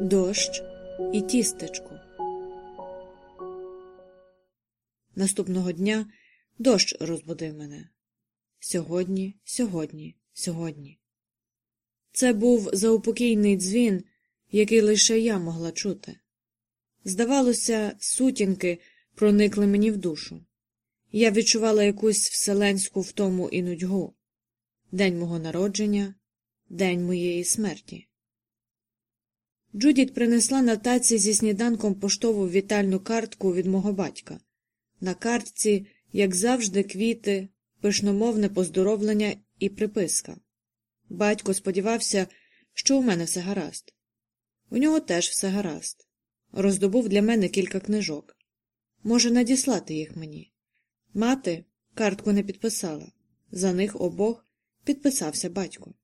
Дощ і тістечко. Наступного дня дощ розбудив мене. Сьогодні, сьогодні, сьогодні. Це був заупокійний дзвін, який лише я могла чути. Здавалося, сутінки проникли мені в душу. Я відчувала якусь вселенську втому і нудьгу день мого народження, день моєї смерті. Джудіт принесла на таці зі сніданком поштову вітальну картку від мого батька. На картці, як завжди, квіти, пишномовне поздоровлення і приписка. Батько сподівався, що у мене все гаразд. У нього теж все гаразд. Роздобув для мене кілька книжок. Може, надіслати їх мені. Мати картку не підписала. За них обох підписався батько.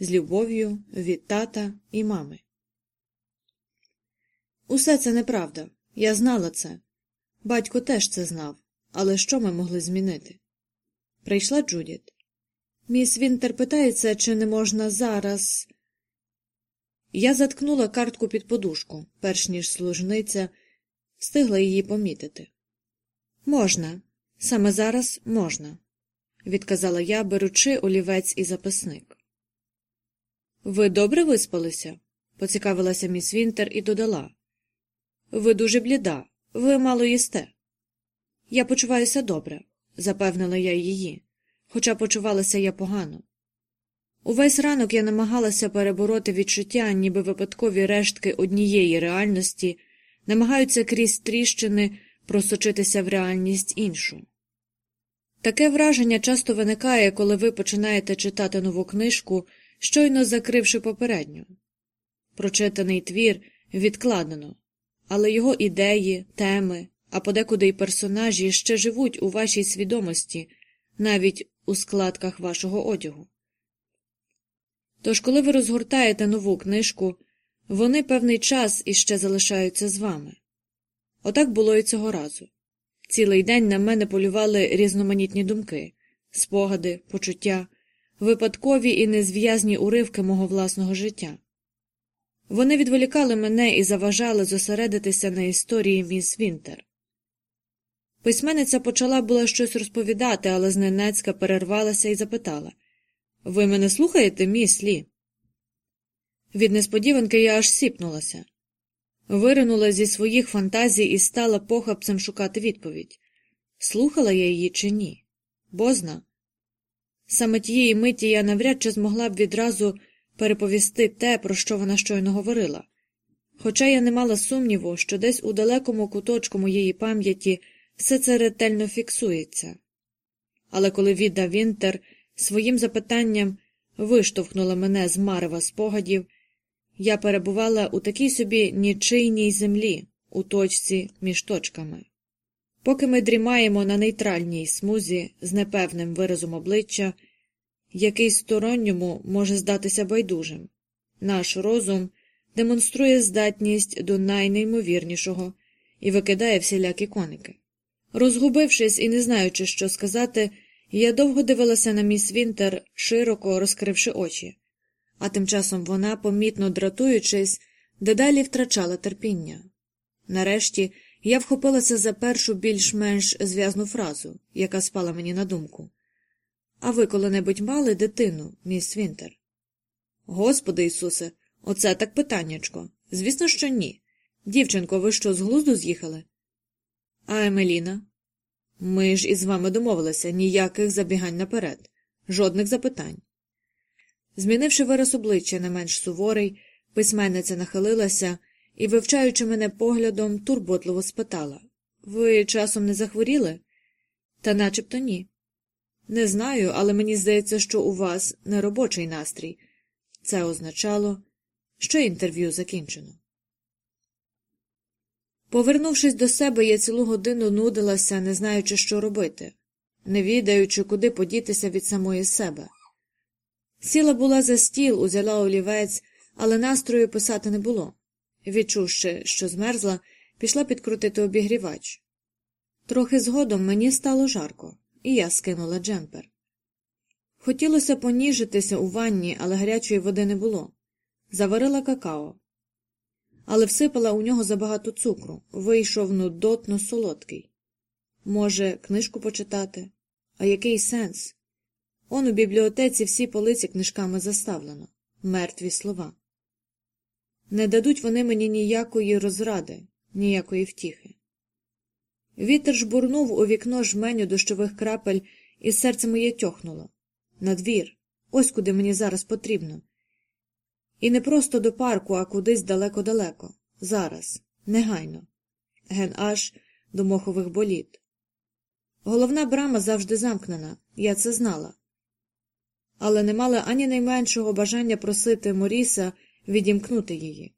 З любов'ю від тата і мами. Усе це неправда. Я знала це. Батько теж це знав. Але що ми могли змінити? Прийшла Джудіт. Міс Вінтер питається, чи не можна зараз. Я заткнула картку під подушку, перш ніж служниця встигла її помітити. Можна, саме зараз можна, відказала я, беручи олівець і записник. Ви добре виспалися? поцікавилася міс Вінтер і додала. Ви дуже бліда, ви мало їсте. Я почуваюся добре, запевнила я її, хоча почувалася я погано. Увесь ранок я намагалася перебороти відчуття, ніби випадкові рештки однієї реальності намагаються крізь тріщини просочитися в реальність іншу. Таке враження часто виникає, коли ви починаєте читати нову книжку, щойно закривши попередню. Прочитаний твір відкладено, але його ідеї, теми, а подекуди й персонажі ще живуть у вашій свідомості, навіть у складках вашого одягу. Тож, коли ви розгортаєте нову книжку, вони певний час іще залишаються з вами. Отак було і цього разу. Цілий день на мене полювали різноманітні думки, спогади, почуття, випадкові і незв'язні уривки мого власного життя. Вони відволікали мене і заважали зосередитися на історії міс Вінтер. Письменниця почала була щось розповідати, але зненацька перервалася і запитала Ви мене слухаєте, міс Лі? Від несподіванки я аж сіпнулася. Виринула зі своїх фантазій і стала похапцем шукати відповідь. Слухала я її чи ні? Бозна. Саме тієї миті я навряд чи змогла б відразу переповісти те, про що вона щойно говорила. Хоча я не мала сумніву, що десь у далекому куточку моєї пам'яті все це ретельно фіксується. Але коли Віда Вінтер своїм запитанням виштовхнула мене з марева спогадів, я перебувала у такій собі нічийній землі, у точці між точками. Поки ми дрімаємо на нейтральній смузі з непевним виразом обличчя, який сторонньому може здатися байдужим, наш розум демонструє здатність до найнеймовірнішого і викидає всілякі коники. Розгубившись і не знаючи, що сказати, я довго дивилася на міс Вінтер, широко розкривши очі а тим часом вона, помітно дратуючись, дедалі втрачала терпіння. Нарешті я вхопилася за першу більш-менш зв'язну фразу, яка спала мені на думку. А ви коли-небудь мали дитину, міс Вінтер? Господи Ісусе, оце так питаннячко. Звісно, що ні. Дівчинко, ви що з глузду з'їхали? А Емеліна? Ми ж із вами домовилися ніяких забігань наперед, жодних запитань. Змінивши вираз обличчя не менш суворий, письменниця нахилилася і, вивчаючи мене поглядом, турботливо спитала Ви часом не захворіли? Та начебто ні. Не знаю, але мені здається, що у вас неробочий настрій. Це означало, що інтерв'ю закінчено. Повернувшись до себе, я цілу годину нудилася, не знаючи, що робити, не відаючи, куди подітися від самої себе. Сіла була за стіл, узяла олівець, але настрою писати не було. Відчувши, що змерзла, пішла підкрутити обігрівач. Трохи згодом мені стало жарко, і я скинула джемпер. Хотілося поніжитися у ванні, але гарячої води не було. Заварила какао. Але всипала у нього забагато цукру. Вийшов нудотно солодкий. Може, книжку почитати? А який сенс? Он у бібліотеці всі полиці книжками заставлено. Мертві слова. Не дадуть вони мені ніякої розради, ніякої втіхи. Вітер жбурнув у вікно жменю дощових крапель, і серце моє тьохнуло. На двір. Ось куди мені зараз потрібно. І не просто до парку, а кудись далеко-далеко. Зараз, негайно. Ген аж до мохових боліт. Головна брама завжди замкнена, я це знала. Але не мала ані найменшого бажання просити Моріса відімкнути її.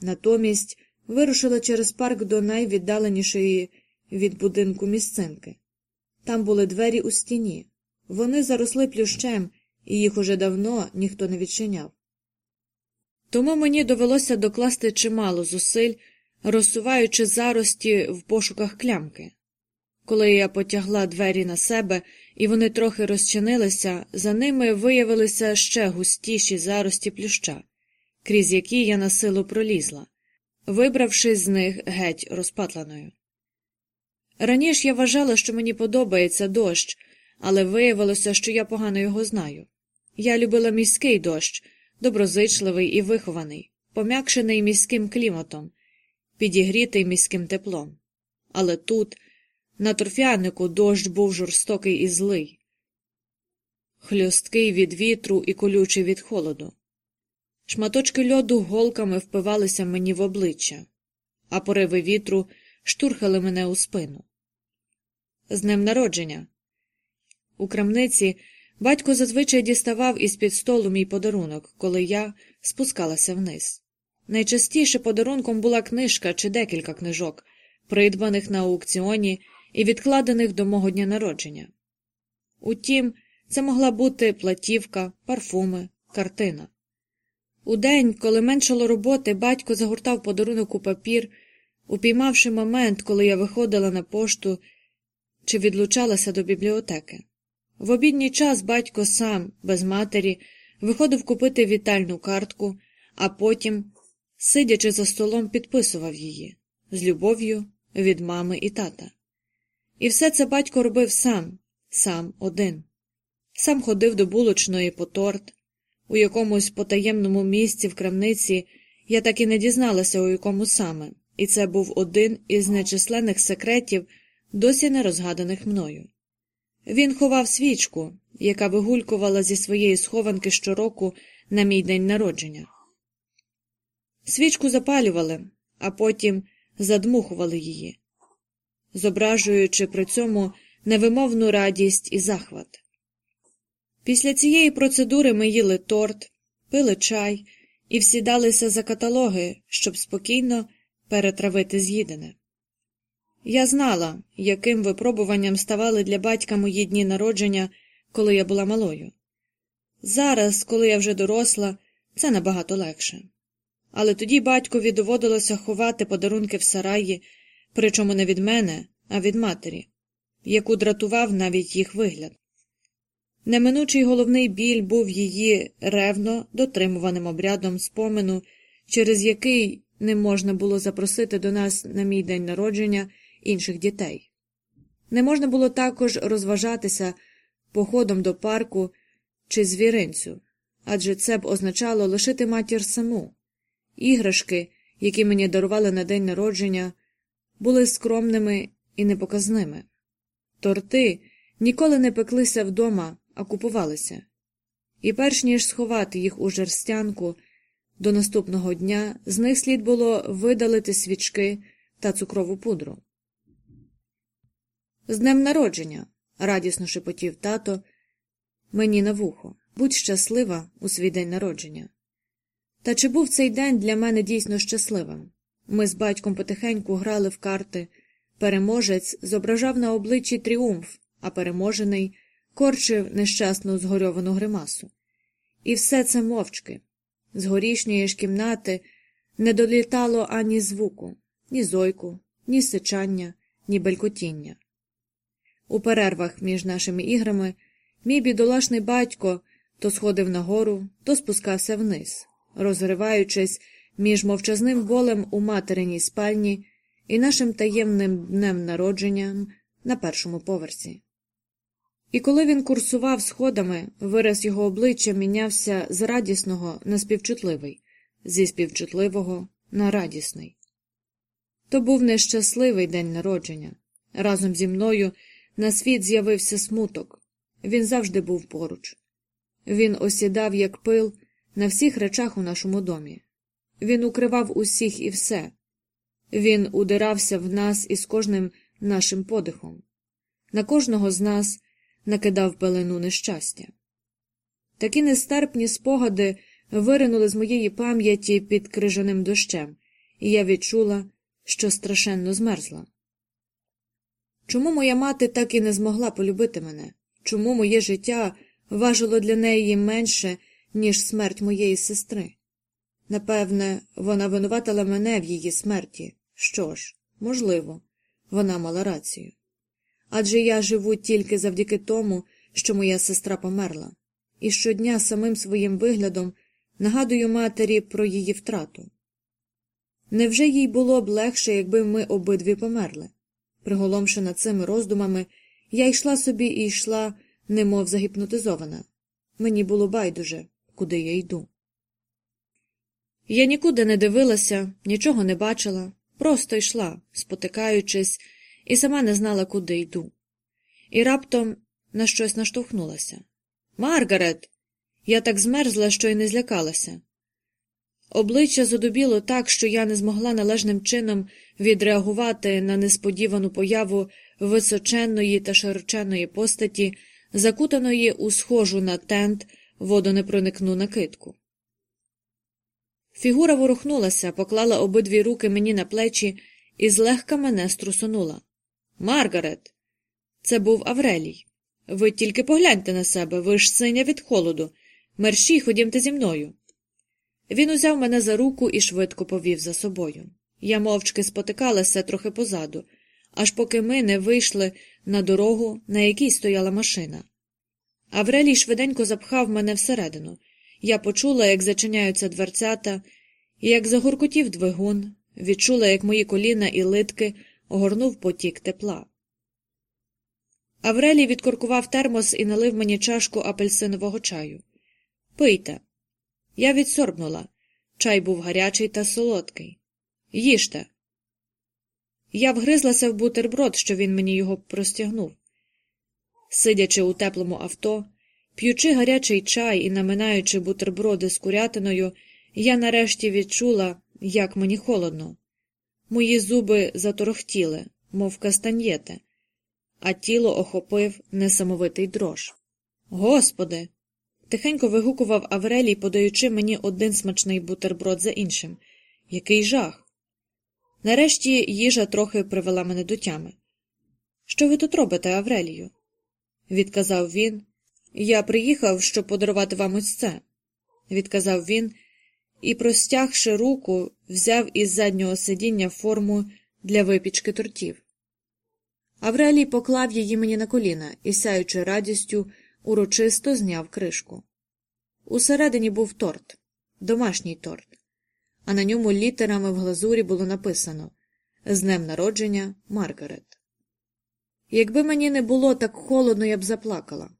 Натомість вирушила через парк до найвіддаленішої від будинку місцинки. Там були двері у стіні. Вони заросли плющем, і їх уже давно ніхто не відчиняв. Тому мені довелося докласти чимало зусиль, розсуваючи зарості в пошуках клямки. Коли я потягла двері на себе, і вони трохи розчинилися, за ними виявилися ще густіші зарості плюща, крізь які я на силу пролізла, вибравшись з них геть розпатланою. Раніше я вважала, що мені подобається дощ, але виявилося, що я погано його знаю. Я любила міський дощ, доброзичливий і вихований, пом'якшений міським кліматом, підігрітий міським теплом. Але тут, на торфянику, дощ був жорстокий і злий, хльосткий від вітру і колючий від холоду. Шматочки льоду голками впивалися мені в обличчя, а пориви вітру штурхали мене у спину. З днем народження. У крамниці батько зазвичай діставав із під столу мій подарунок, коли я спускалася вниз. Найчастіше подарунком була книжка чи декілька книжок, придбаних на аукціоні і відкладених до мого дня народження. Утім, це могла бути платівка, парфуми, картина. У день, коли меншало роботи, батько загортав подарунок у папір, упіймавши момент, коли я виходила на пошту чи відлучалася до бібліотеки. В обідній час батько сам, без матері, виходив купити вітальну картку, а потім, сидячи за столом, підписував її з любов'ю від мами і тата. І все це батько робив сам, сам один. Сам ходив до булочної по торт. У якомусь потаємному місці в крамниці я так і не дізналася, у якому саме, і це був один із нечисленних секретів, досі не розгаданих мною. Він ховав свічку, яка вигулькувала зі своєї схованки щороку на мій день народження. Свічку запалювали, а потім задмухували її, зображуючи при цьому невимовну радість і захват. Після цієї процедури ми їли торт, пили чай і всідалися за каталоги, щоб спокійно перетравити з'їдене. Я знала, яким випробуванням ставали для батька мої дні народження, коли я була малою. Зараз, коли я вже доросла, це набагато легше. Але тоді батькові доводилося ховати подарунки в сараї, причому не від мене, а від матері, яку дратував навіть їх вигляд. Неминучий головний біль був її ревно дотримуваним обрядом спомину, через який не можна було запросити до нас на мій день народження інших дітей. Не можна було також розважатися походом до парку чи звіринцю, адже це б означало лишити матір саму. Іграшки, які мені дарували на день народження, були скромними і непоказними. Торти ніколи не пеклися вдома, а купувалися. І перш ніж сховати їх у жерстянку, до наступного дня з них слід було видалити свічки та цукрову пудру. З днем народження, радісно шепотів тато, мені на вухо, будь щаслива у свій день народження. Та чи був цей день для мене дійсно щасливим? Ми з батьком потихеньку грали в карти, переможець зображав на обличчі тріумф, а переможений корчив нещасну згорьовану гримасу. І все це мовчки. З горішньої ж кімнати не долітало ані звуку, ні зойку, ні сичання, ні белькотіння. У перервах між нашими іграми Мій бідолашний батько то сходив нагору, то спускався вниз, розриваючись між мовчазним болем у материній спальні і нашим таємним днем народженням на першому поверсі. І коли він курсував сходами, вираз його обличчя мінявся з радісного на співчутливий, зі співчутливого на радісний. То був нещасливий день народження. Разом зі мною на світ з'явився смуток. Він завжди був поруч. Він осідав, як пил, на всіх речах у нашому домі. Він укривав усіх і все. Він удирався в нас із кожним нашим подихом. На кожного з нас накидав пелену нещастя. Такі нестерпні спогади виринули з моєї пам'яті під крижаним дощем, і я відчула, що страшенно змерзла. Чому моя мати так і не змогла полюбити мене? Чому моє життя важило для неї менше, ніж смерть моєї сестри? Напевне, вона винуватила мене в її смерті. Що ж, можливо, вона мала рацію. Адже я живу тільки завдяки тому, що моя сестра померла, і щодня самим своїм виглядом нагадую матері про її втрату. Невже їй було б легше, якби ми обидві померли? Приголомшена цими роздумами, я йшла собі і йшла, немов загіпнотизована. Мені було байдуже, куди я йду. Я нікуди не дивилася, нічого не бачила, просто йшла, спотикаючись, і сама не знала, куди йду. І раптом на щось наштовхнулася. Маргарет. Я так змерзла, що й не злякалася. Обличчя задубіло так, що я не змогла належним чином відреагувати на несподівану появу височенної та широченної постаті, закутаної у схожу на тент водонепроникну накидку. Фігура ворухнулася, поклала обидві руки мені на плечі і злегка мене струсонула. Маргарет, це був Аврелій. Ви тільки погляньте на себе, ви ж синя від холоду. Мерщій, ходімте зі мною. Він узяв мене за руку і швидко повів за собою. Я мовчки спотикалася трохи позаду, аж поки ми не вийшли на дорогу, на якій стояла машина. Аврелій швиденько запхав мене всередину. Я почула, як зачиняються дверцята, і як загуркотів двигун, відчула, як мої коліна і литки огорнув потік тепла. Аврелій відкоркував термос і налив мені чашку апельсинового чаю. Пийте. Я відсорбнула. Чай був гарячий та солодкий. Їжте. Я вгризлася в бутерброд, що він мені його простягнув. Сидячи у теплому авто, п'ючи гарячий чай і наминаючи бутерброди з курятиною, я нарешті відчула, як мені холодно. Мої зуби заторохтіли, мов кастаньєте, а тіло охопив несамовитий дрож. Господи. Тихенько вигукував Аврелій, подаючи мені один смачний бутерброд за іншим. Який жах. Нарешті їжа трохи привела мене до тями. Що ви тут робите, Аврелію? відказав він. Я приїхав, щоб подарувати вам ось це, відказав він і, простягши руку, взяв із заднього сидіння форму для випічки тортів. Аврелій поклав її мені на коліна і, сяючи радістю, урочисто зняв кришку. Усередині був торт, домашній торт, а на ньому літерами в глазурі було написано З днем народження Маргарет. Якби мені не було так холодно, я б заплакала.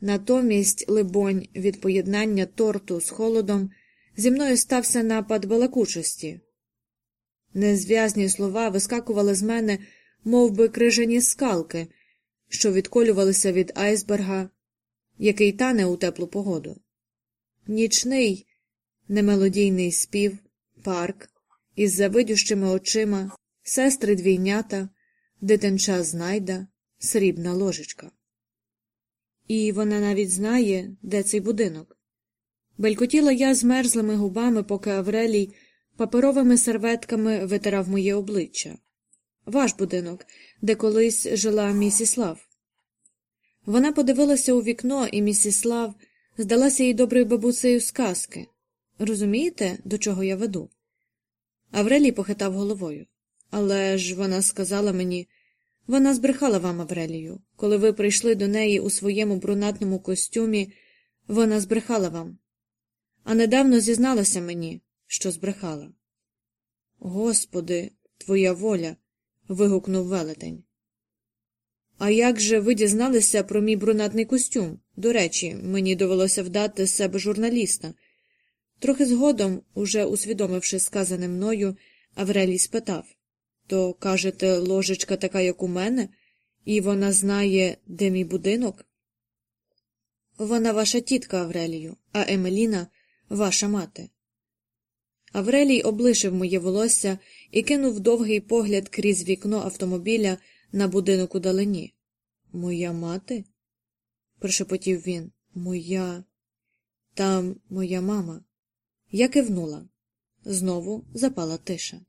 Натомість, либонь, від поєднання торту з холодом зі мною стався напад балакучості. Незв'язні слова вискакували з мене, мов би крижані скалки, що відколювалися від айсберга, який тане у теплу погоду. Нічний, немелодійний спів, парк, із завидющими очима, сестри двійнята, дитинча знайда, срібна ложечка. І вона навіть знає, де цей будинок. Белькотіла я змерзлими губами, поки Аврелій паперовими серветками витирав моє обличчя. Ваш будинок, де колись жила місіслав. Вона подивилася у вікно, і місіслав здалася їй доброю бабусею сказки. Розумієте, до чого я веду? Аврелій похитав головою. Але ж вона сказала мені Вона збрехала вам, Аврелію. Коли ви прийшли до неї у своєму брунатному костюмі, вона збрехала вам. А недавно зізналася мені, що збрехала. Господи, твоя воля. вигукнув велетень. А як же ви дізналися про мій брунатний костюм? До речі, мені довелося вдати себе журналіста. Трохи згодом, уже усвідомивши сказане мною, Аврелій спитав то, кажете, ложечка така, як у мене, і вона знає, де мій будинок? Вона ваша тітка, Аврелію, а Емеліна ваша мати. Аврелій облишив моє волосся і кинув довгий погляд крізь вікно автомобіля на будинок у далині. Моя мати? прошепотів він. Моя. Там моя мама. Я кивнула. Знову запала тиша.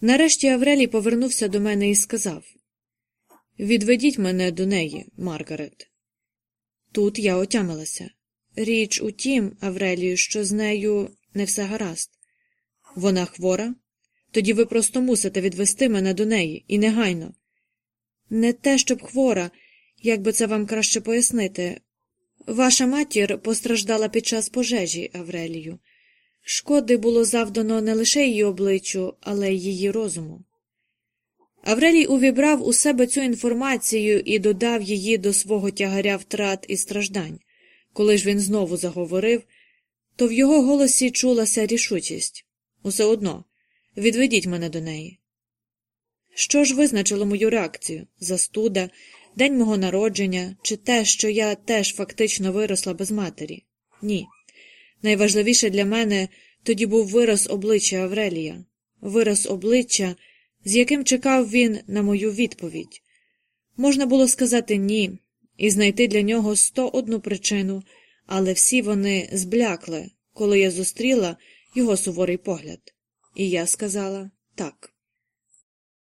Нарешті Аврелій повернувся до мене і сказав Відведіть мене до неї, Маргарет. Тут я отямилася. Річ у тім, Аврелію, що з нею не все гаразд. Вона хвора? Тоді ви просто мусите відвести мене до неї, і негайно. Не те, щоб хвора, як би це вам краще пояснити. Ваша матір постраждала під час пожежі, Аврелію. Шкоди було завдано не лише її обличчю, але й її розуму. Аврелій увібрав у себе цю інформацію і додав її до свого тягаря втрат і страждань. Коли ж він знову заговорив, то в його голосі чулася рішучість усе одно відведіть мене до неї. Що ж визначило мою реакцію застуда, день мого народження, чи те, що я теж фактично виросла без матері? Ні. Найважливіше для мене тоді був вираз обличчя Аврелія, вираз обличчя, з яким чекав він на мою відповідь. Можна було сказати ні і знайти для нього сто одну причину, але всі вони зблякли, коли я зустріла його суворий погляд. І я сказала так.